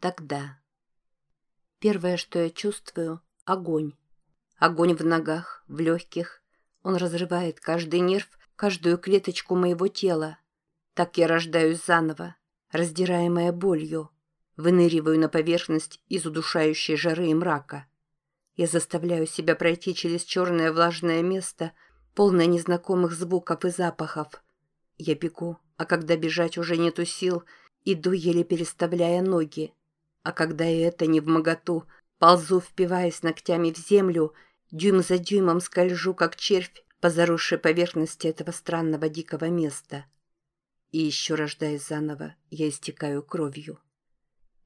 Тогда. Первое, что я чувствую — огонь. Огонь в ногах, в легких. Он разрывает каждый нерв, каждую клеточку моего тела. Так я рождаюсь заново, раздираемая болью. Выныриваю на поверхность из удушающей жары и мрака. Я заставляю себя пройти через черное влажное место, полное незнакомых звуков и запахов. Я бегу, а когда бежать уже нету сил, иду, еле переставляя ноги. А когда и это не в моготу, ползу, впиваясь ногтями в землю, дюйм за дюймом скольжу, как червь, по заросшей поверхности этого странного дикого места. И еще рождаясь заново, я истекаю кровью.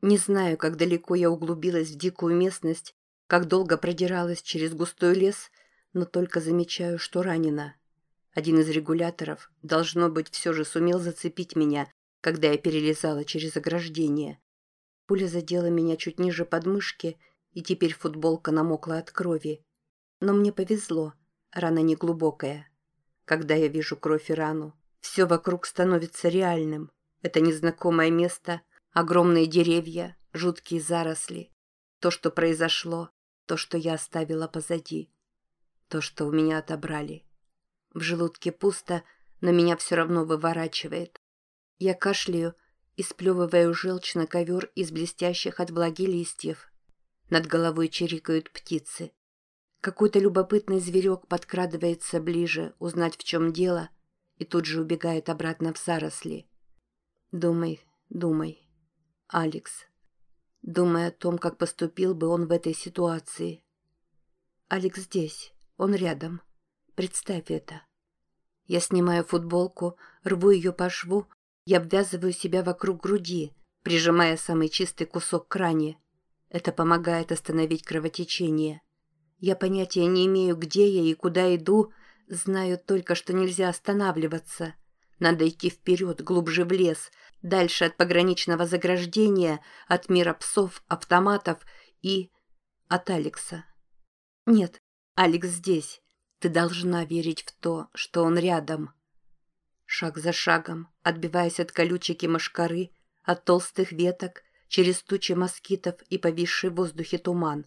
Не знаю, как далеко я углубилась в дикую местность, как долго продиралась через густой лес, но только замечаю, что ранена. Один из регуляторов, должно быть, все же сумел зацепить меня, когда я перелезала через ограждение. Пуля задела меня чуть ниже подмышки, и теперь футболка намокла от крови. Но мне повезло, рана не глубокая. Когда я вижу кровь и рану, все вокруг становится реальным. Это незнакомое место, огромные деревья, жуткие заросли. То, что произошло, то, что я оставила позади. То, что у меня отобрали. В желудке пусто, но меня все равно выворачивает. Я кашляю и сплевываю желчь на ковер из блестящих от влаги листьев. Над головой чирикают птицы. Какой-то любопытный зверек подкрадывается ближе, узнать, в чем дело, и тут же убегает обратно в заросли. Думай, думай. Алекс. Думай о том, как поступил бы он в этой ситуации. Алекс здесь, он рядом. Представь это. Я снимаю футболку, рву ее по шву и обвязываю себя вокруг груди, прижимая самый чистый кусок к ране. Это помогает остановить кровотечение. Я понятия не имею, где я и куда иду, знаю только, что нельзя останавливаться. Надо идти вперед, глубже в лес, дальше от пограничного заграждения, от мира псов, автоматов и... от Алекса. Нет, Алекс здесь. Ты должна верить в то, что он рядом. Шаг за шагом, отбиваясь от колючек и мошкары, от толстых веток, через тучи москитов и повисший в воздухе туман.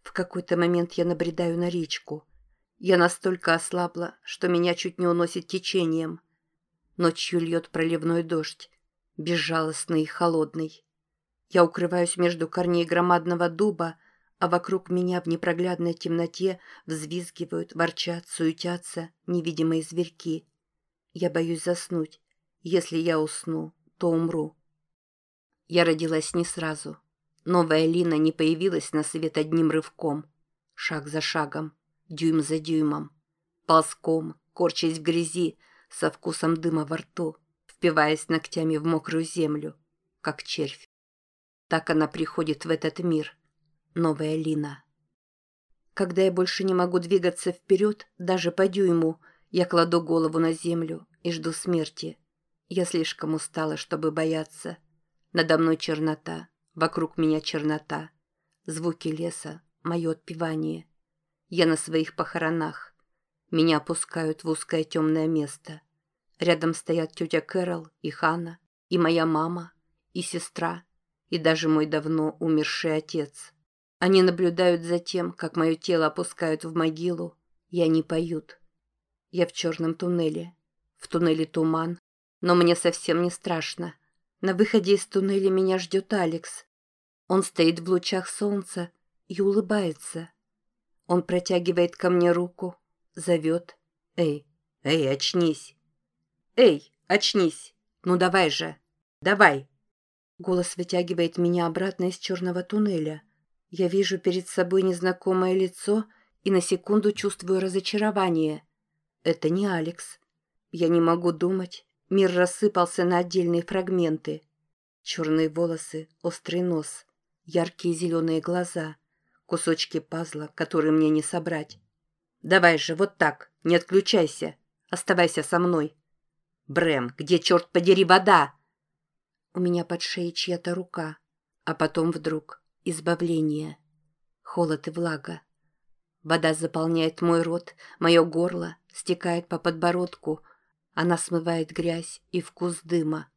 В какой-то момент я набредаю на речку. Я настолько ослабла, что меня чуть не уносит течением. Ночью льет проливной дождь, безжалостный и холодный. Я укрываюсь между корней громадного дуба, а вокруг меня в непроглядной темноте взвизгивают, ворчат, суетятся невидимые зверьки. Я боюсь заснуть. Если я усну, то умру. Я родилась не сразу. Новая Лина не появилась на свет одним рывком. Шаг за шагом, дюйм за дюймом. Ползком, корчась в грязи, со вкусом дыма во рту, впиваясь ногтями в мокрую землю, как червь. Так она приходит в этот мир — новая Лина. Когда я больше не могу двигаться вперед, даже по дюйму, я кладу голову на землю и жду смерти. Я слишком устала, чтобы бояться. Надо мной чернота, вокруг меня чернота. Звуки леса, мое отпевание. Я на своих похоронах. Меня опускают в узкое темное место. Рядом стоят тетя Кэрол и Хана, и моя мама, и сестра, и даже мой давно умерший отец. Они наблюдают за тем, как мое тело опускают в могилу, и они поют. Я в черном туннеле. В туннеле туман, но мне совсем не страшно. На выходе из туннеля меня ждет Алекс. Он стоит в лучах солнца и улыбается. Он протягивает ко мне руку, зовет. «Эй, эй, очнись!» «Эй, очнись! Ну давай же! Давай!» Голос вытягивает меня обратно из черного туннеля. Я вижу перед собой незнакомое лицо и на секунду чувствую разочарование. Это не Алекс. Я не могу думать. Мир рассыпался на отдельные фрагменты. Черные волосы, острый нос, яркие зеленые глаза, кусочки пазла, которые мне не собрать. Давай же, вот так, не отключайся. Оставайся со мной. Брэм, где, черт подери, вода? У меня под шеей чья-то рука, а потом вдруг избавление. Холод и влага. Вода заполняет мой рот, мое горло, стекает по подбородку. Она смывает грязь и вкус дыма.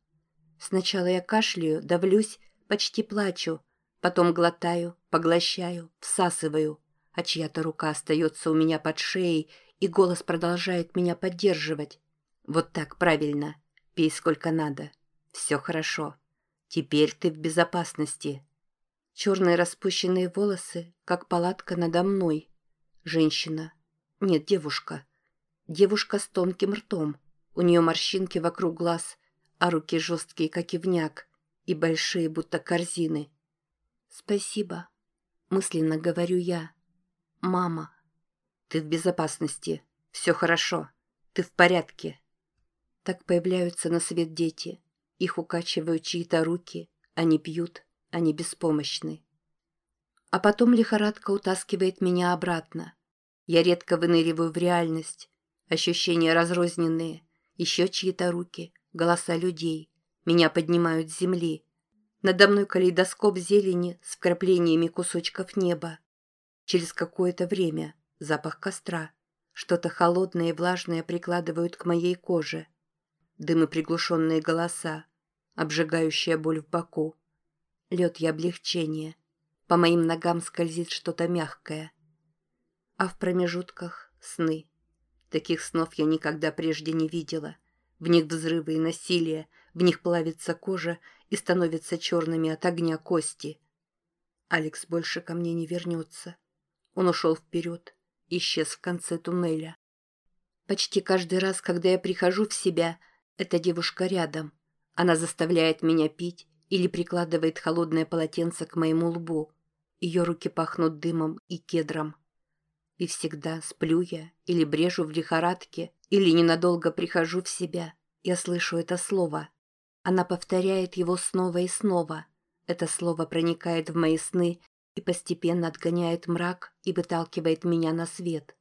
Сначала я кашляю, давлюсь, Почти плачу. Потом глотаю, поглощаю, всасываю. А чья-то рука остается у меня под шеей, и голос продолжает меня поддерживать. Вот так правильно. Пей сколько надо. Все хорошо. Теперь ты в безопасности. Черные распущенные волосы, как палатка надо мной. Женщина. Нет, девушка. Девушка с тонким ртом. У нее морщинки вокруг глаз, а руки жесткие, как ивняк, и большие, будто корзины. «Спасибо», — мысленно говорю я. «Мама». «Ты в безопасности. Все хорошо. Ты в порядке». Так появляются на свет дети. Их укачивают чьи-то руки. Они пьют. Они беспомощны. А потом лихорадка утаскивает меня обратно. Я редко выныриваю в реальность. Ощущения разрозненные. Еще чьи-то руки. Голоса людей. Меня поднимают с земли. Надо мной калейдоскоп зелени с вкраплениями кусочков неба. Через какое-то время запах костра. Что-то холодное и влажное прикладывают к моей коже. Дым и приглушенные голоса. Обжигающая боль в боку. Лед и облегчение. По моим ногам скользит что-то мягкое. А в промежутках сны. Таких снов я никогда прежде не видела. В них взрывы и насилие, в них плавится кожа и становятся черными от огня кости. Алекс больше ко мне не вернется. Он ушел вперед, исчез в конце туннеля. Почти каждый раз, когда я прихожу в себя, эта девушка рядом. Она заставляет меня пить, или прикладывает холодное полотенце к моему лбу. Ее руки пахнут дымом и кедром. И всегда сплю я или брежу в лихорадке, или ненадолго прихожу в себя. Я слышу это слово. Она повторяет его снова и снова. Это слово проникает в мои сны и постепенно отгоняет мрак и выталкивает меня на свет.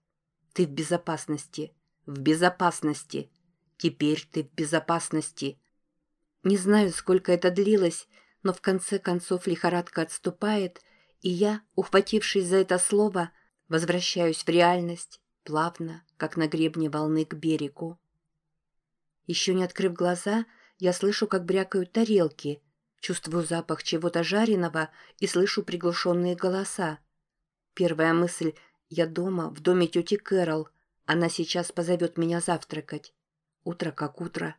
Ты в безопасности. В безопасности. Теперь ты в безопасности. Не знаю, сколько это длилось, но в конце концов лихорадка отступает, и я, ухватившись за это слово, возвращаюсь в реальность, плавно, как на гребне волны к берегу. Еще не открыв глаза, я слышу, как брякают тарелки, чувствую запах чего-то жареного и слышу приглушенные голоса. Первая мысль — я дома, в доме тети Кэрол. Она сейчас позовет меня завтракать. Утро как утро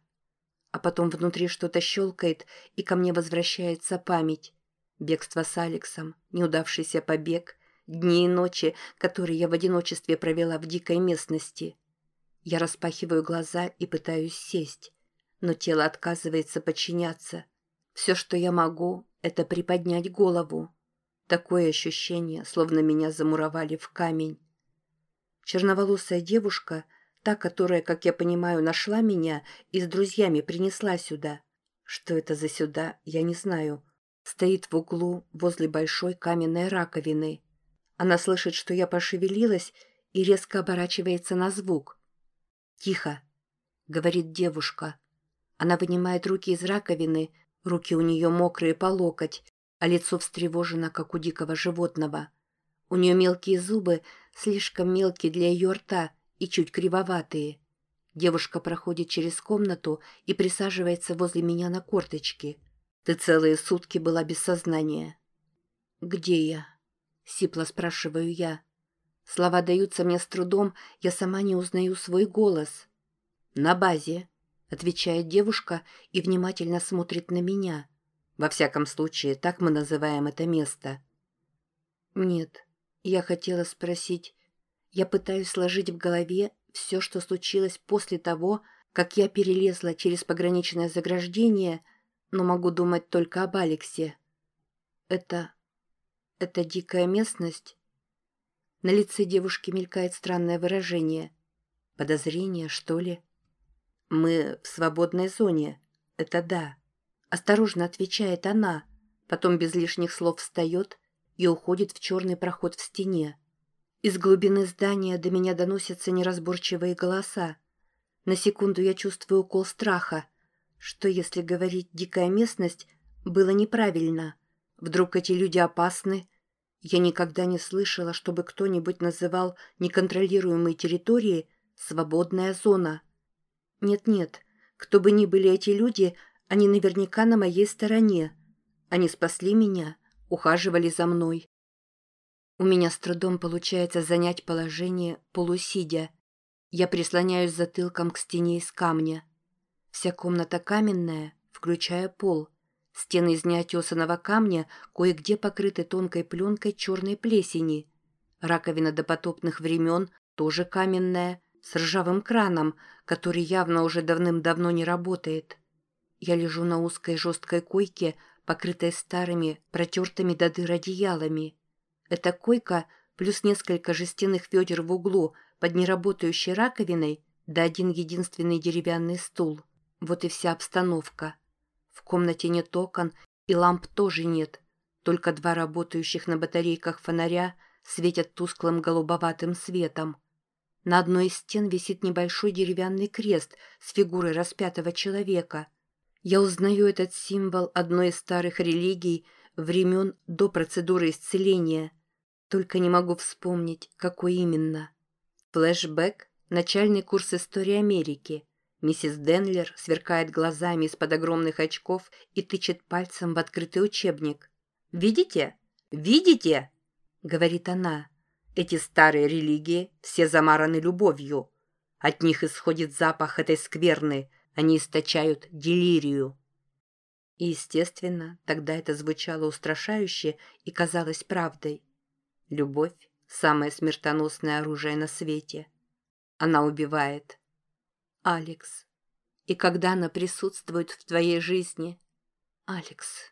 а потом внутри что-то щелкает, и ко мне возвращается память. Бегство с Алексом, неудавшийся побег, дни и ночи, которые я в одиночестве провела в дикой местности. Я распахиваю глаза и пытаюсь сесть, но тело отказывается подчиняться. Все, что я могу, это приподнять голову. Такое ощущение, словно меня замуровали в камень. Черноволосая девушка — Та, которая, как я понимаю, нашла меня и с друзьями принесла сюда. Что это за сюда, я не знаю. Стоит в углу возле большой каменной раковины. Она слышит, что я пошевелилась и резко оборачивается на звук. «Тихо», — говорит девушка. Она вынимает руки из раковины, руки у нее мокрые по локоть, а лицо встревожено, как у дикого животного. У нее мелкие зубы, слишком мелкие для ее рта — и чуть кривоватые. Девушка проходит через комнату и присаживается возле меня на корточки. Ты целые сутки была без сознания. «Где я?» — сипло спрашиваю я. Слова даются мне с трудом, я сама не узнаю свой голос. «На базе», — отвечает девушка и внимательно смотрит на меня. Во всяком случае, так мы называем это место. «Нет, я хотела спросить, я пытаюсь сложить в голове все, что случилось после того, как я перелезла через пограничное заграждение, но могу думать только об Алексе. Это... это дикая местность? На лице девушки мелькает странное выражение. Подозрение, что ли? Мы в свободной зоне. Это да. Осторожно отвечает она, потом без лишних слов встает и уходит в черный проход в стене. Из глубины здания до меня доносятся неразборчивые голоса. На секунду я чувствую укол страха. Что, если говорить «дикая местность» было неправильно? Вдруг эти люди опасны? Я никогда не слышала, чтобы кто-нибудь называл неконтролируемые территории «свободная зона». Нет-нет, кто бы ни были эти люди, они наверняка на моей стороне. Они спасли меня, ухаживали за мной. У меня с трудом получается занять положение полусидя. Я прислоняюсь затылком к стене из камня. Вся комната каменная, включая пол. Стены из неотесанного камня кое-где покрыты тонкой пленкой черной плесени. Раковина допотопных времен тоже каменная, с ржавым краном, который явно уже давным-давно не работает. Я лежу на узкой жесткой койке, покрытой старыми, протертыми до дыр одеялами. Эта койка плюс несколько жестяных ведер в углу под неработающей раковиной да один единственный деревянный стул. Вот и вся обстановка. В комнате нет окон и ламп тоже нет, только два работающих на батарейках фонаря светят тусклым голубоватым светом. На одной из стен висит небольшой деревянный крест с фигурой распятого человека. Я узнаю этот символ одной из старых религий времен до процедуры исцеления, только не могу вспомнить, какой именно. Флэшбэк – начальный курс истории Америки. Миссис Денлер сверкает глазами из-под огромных очков и тычет пальцем в открытый учебник. «Видите? Видите?» – говорит она. «Эти старые религии все замараны любовью. От них исходит запах этой скверны, они источают делирию». И, естественно, тогда это звучало устрашающе и казалось правдой. Любовь – самое смертоносное оружие на свете. Она убивает. Алекс. И когда она присутствует в твоей жизни? Алекс.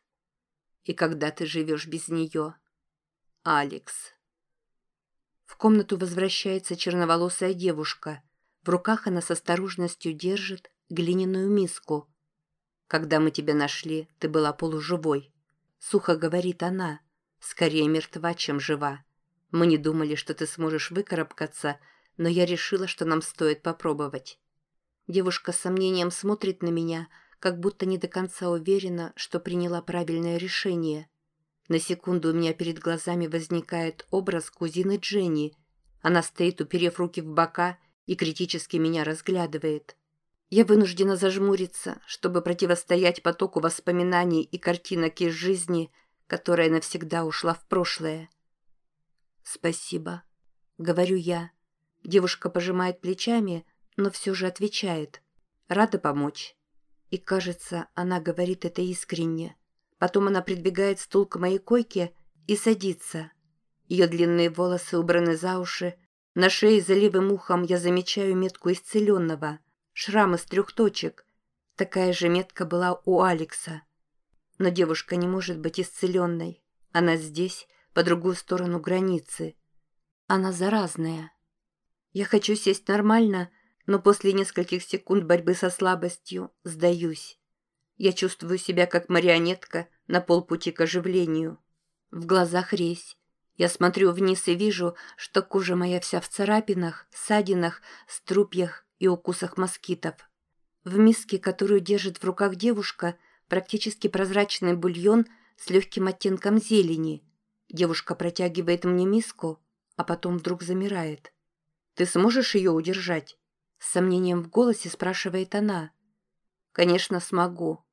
И когда ты живешь без нее? Алекс. В комнату возвращается черноволосая девушка. В руках она с осторожностью держит глиняную миску. «Когда мы тебя нашли, ты была полуживой», — сухо говорит она. «Скорее мертва, чем жива. Мы не думали, что ты сможешь выкарабкаться, но я решила, что нам стоит попробовать». Девушка с сомнением смотрит на меня, как будто не до конца уверена, что приняла правильное решение. На секунду у меня перед глазами возникает образ кузины Дженни. Она стоит, уперев руки в бока, и критически меня разглядывает. Я вынуждена зажмуриться, чтобы противостоять потоку воспоминаний и картинок из жизни, которая навсегда ушла в прошлое. «Спасибо», — говорю я. Девушка пожимает плечами, но все же отвечает. «Рада помочь». И, кажется, она говорит это искренне. Потом она придвигает стул к моей койке и садится. Ее длинные волосы убраны за уши. На шее за левым ухом я замечаю метку исцеленного. Шрам из трех точек. Такая же метка была у Алекса. Но девушка не может быть исцеленной. Она здесь, по другую сторону границы. Она заразная. Я хочу сесть нормально, но после нескольких секунд борьбы со слабостью сдаюсь. Я чувствую себя как марионетка на полпути к оживлению. В глазах резь. Я смотрю вниз и вижу, что кожа моя вся в царапинах, ссадинах, струпьях и укусах москитов. В миске, которую держит в руках девушка, практически прозрачный бульон с легким оттенком зелени – Девушка протягивает мне миску, а потом вдруг замирает. «Ты сможешь ее удержать?» С сомнением в голосе спрашивает она. «Конечно, смогу.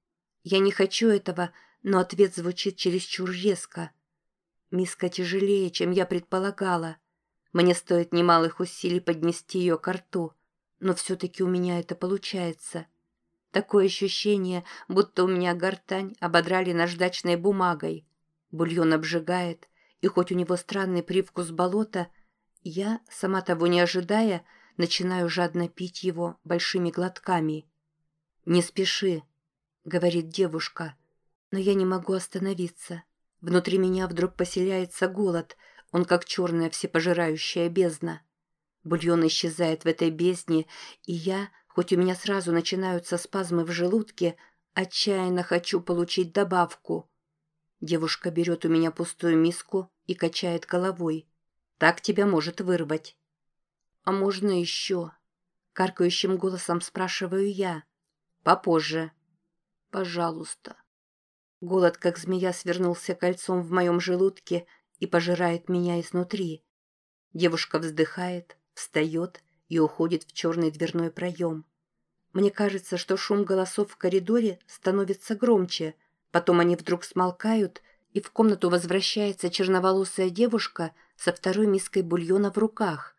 Я не хочу этого, но ответ звучит чересчур резко. Миска тяжелее, чем я предполагала. Мне стоит немалых усилий поднести ее к рту, но все-таки у меня это получается. Такое ощущение, будто у меня гортань ободрали наждачной бумагой. Бульон обжигает, и хоть у него странный привкус болота, я, сама того не ожидая, начинаю жадно пить его большими глотками. «Не спеши», — говорит девушка, но я не могу остановиться. Внутри меня вдруг поселяется голод, он как черная всепожирающая бездна. Бульон исчезает в этой бездне, и я, хоть у меня сразу начинаются спазмы в желудке, отчаянно хочу получить добавку — Девушка берет у меня пустую миску и качает головой. Так тебя может вырвать. «А можно еще?» Каркающим голосом спрашиваю я. «Попозже». «Пожалуйста». Голод, как змея, свернулся кольцом в моем желудке и пожирает меня изнутри. Девушка вздыхает, встает и уходит в черный дверной проем. Мне кажется, что шум голосов в коридоре становится громче – Потом они вдруг смолкают, и в комнату возвращается черноволосая девушка со второй миской бульона в руках.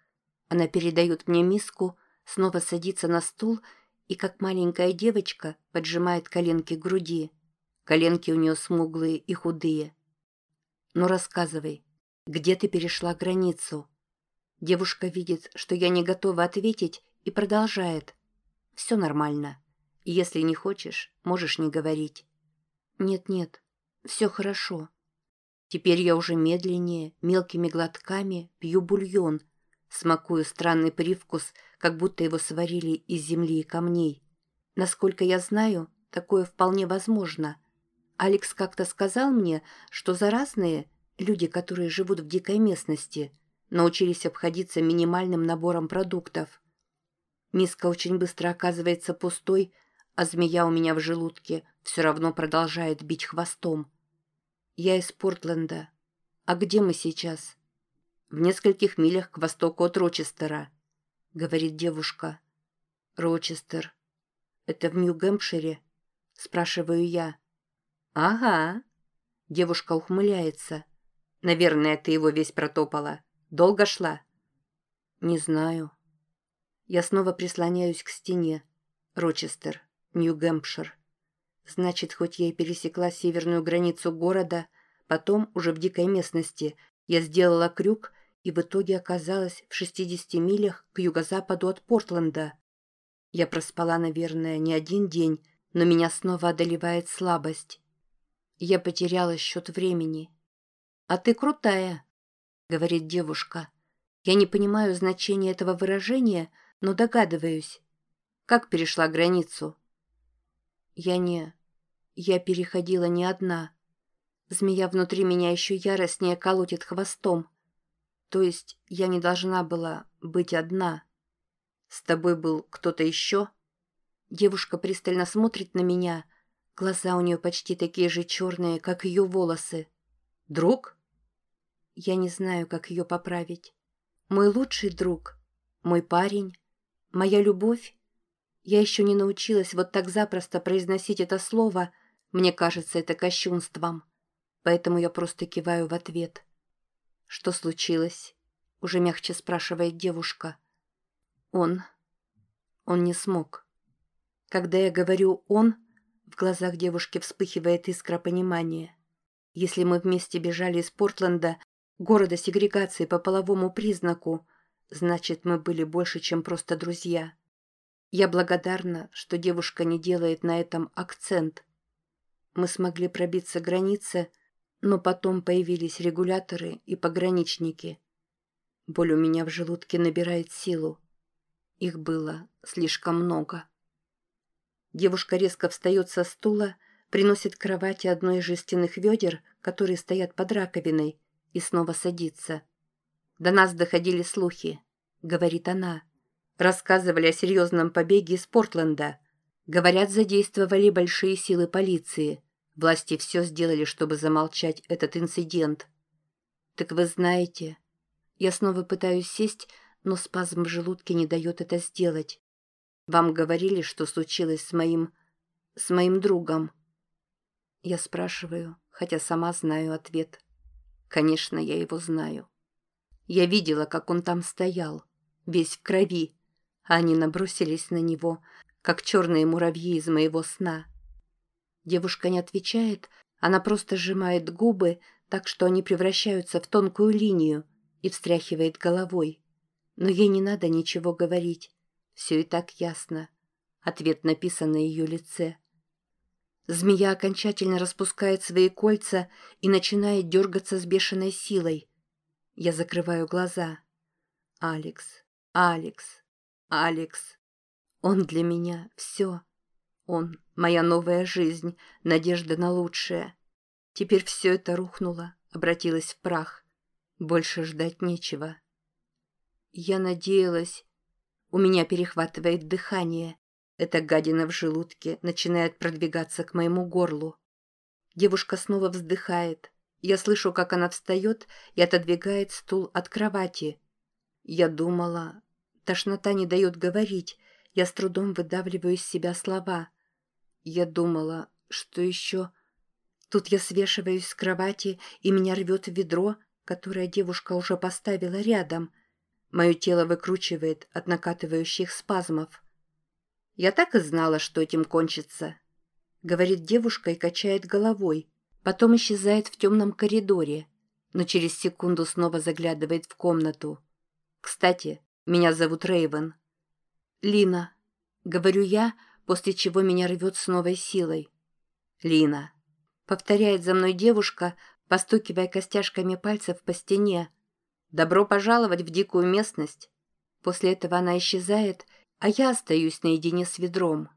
Она передает мне миску, снова садится на стул и, как маленькая девочка, поджимает коленки к груди. Коленки у нее смуглые и худые. «Ну рассказывай, где ты перешла границу?» Девушка видит, что я не готова ответить, и продолжает. «Все нормально. Если не хочешь, можешь не говорить». «Нет-нет, все хорошо». Теперь я уже медленнее, мелкими глотками пью бульон, смакую странный привкус, как будто его сварили из земли и камней. Насколько я знаю, такое вполне возможно. Алекс как-то сказал мне, что заразные люди, которые живут в дикой местности, научились обходиться минимальным набором продуктов. Миска очень быстро оказывается пустой, а змея у меня в желудке все равно продолжает бить хвостом. Я из Портленда. А где мы сейчас? В нескольких милях к востоку от Рочестера, говорит девушка. Рочестер. Это в Нью-Гэмпшире? Спрашиваю я. Ага. Девушка ухмыляется. Наверное, ты его весь протопала. Долго шла? Не знаю. Я снова прислоняюсь к стене. Рочестер. Нью-Гэмпшир. Значит, хоть я и пересекла северную границу города, потом, уже в дикой местности, я сделала крюк и в итоге оказалась в 60 милях к юго-западу от Портленда. Я проспала, наверное, не один день, но меня снова одолевает слабость. Я потеряла счет времени. «А ты крутая», — говорит девушка. Я не понимаю значения этого выражения, но догадываюсь. Как перешла границу? Я не... Я переходила не одна. Змея внутри меня еще яростнее колотит хвостом. То есть я не должна была быть одна. С тобой был кто-то еще? Девушка пристально смотрит на меня. Глаза у нее почти такие же черные, как ее волосы. Друг? Я не знаю, как ее поправить. Мой лучший друг, мой парень, моя любовь я еще не научилась вот так запросто произносить это слово. Мне кажется это кощунством. Поэтому я просто киваю в ответ. «Что случилось?» — уже мягче спрашивает девушка. «Он. Он не смог». Когда я говорю «он», в глазах девушки вспыхивает искра понимания. Если мы вместе бежали из Портленда, города сегрегации по половому признаку, значит, мы были больше, чем просто друзья. Я благодарна, что девушка не делает на этом акцент. Мы смогли пробиться границы, но потом появились регуляторы и пограничники. Боль у меня в желудке набирает силу. Их было слишком много. Девушка резко встает со стула, приносит к кровати одно из жестяных ведер, которые стоят под раковиной, и снова садится. «До нас доходили слухи», — говорит она. Рассказывали о серьезном побеге из Портленда. Говорят, задействовали большие силы полиции. Власти все сделали, чтобы замолчать этот инцидент. Так вы знаете... Я снова пытаюсь сесть, но спазм в желудке не дает это сделать. Вам говорили, что случилось с моим... с моим другом? Я спрашиваю, хотя сама знаю ответ. Конечно, я его знаю. Я видела, как он там стоял, весь в крови, они набросились на него, как черные муравьи из моего сна. Девушка не отвечает, она просто сжимает губы, так что они превращаются в тонкую линию, и встряхивает головой. Но ей не надо ничего говорить. Все и так ясно. Ответ написан на ее лице. Змея окончательно распускает свои кольца и начинает дергаться с бешеной силой. Я закрываю глаза. «Алекс, Алекс, Алекс. Он для меня все. Он — моя новая жизнь, надежда на лучшее. Теперь все это рухнуло, обратилось в прах. Больше ждать нечего. Я надеялась... У меня перехватывает дыхание. Эта гадина в желудке начинает продвигаться к моему горлу. Девушка снова вздыхает. Я слышу, как она встает и отодвигает стул от кровати. Я думала, Тошнота не дает говорить. Я с трудом выдавливаю из себя слова. Я думала, что еще... Тут я свешиваюсь с кровати, и меня рвет в ведро, которое девушка уже поставила рядом. Мое тело выкручивает от накатывающих спазмов. «Я так и знала, что этим кончится», — говорит девушка и качает головой. Потом исчезает в темном коридоре, но через секунду снова заглядывает в комнату. «Кстати, меня зовут Рейвен». «Лина», — говорю я, после чего меня рвет с новой силой. «Лина», — повторяет за мной девушка, постукивая костяшками пальцев по стене. «Добро пожаловать в дикую местность». После этого она исчезает, а я остаюсь наедине с ведром.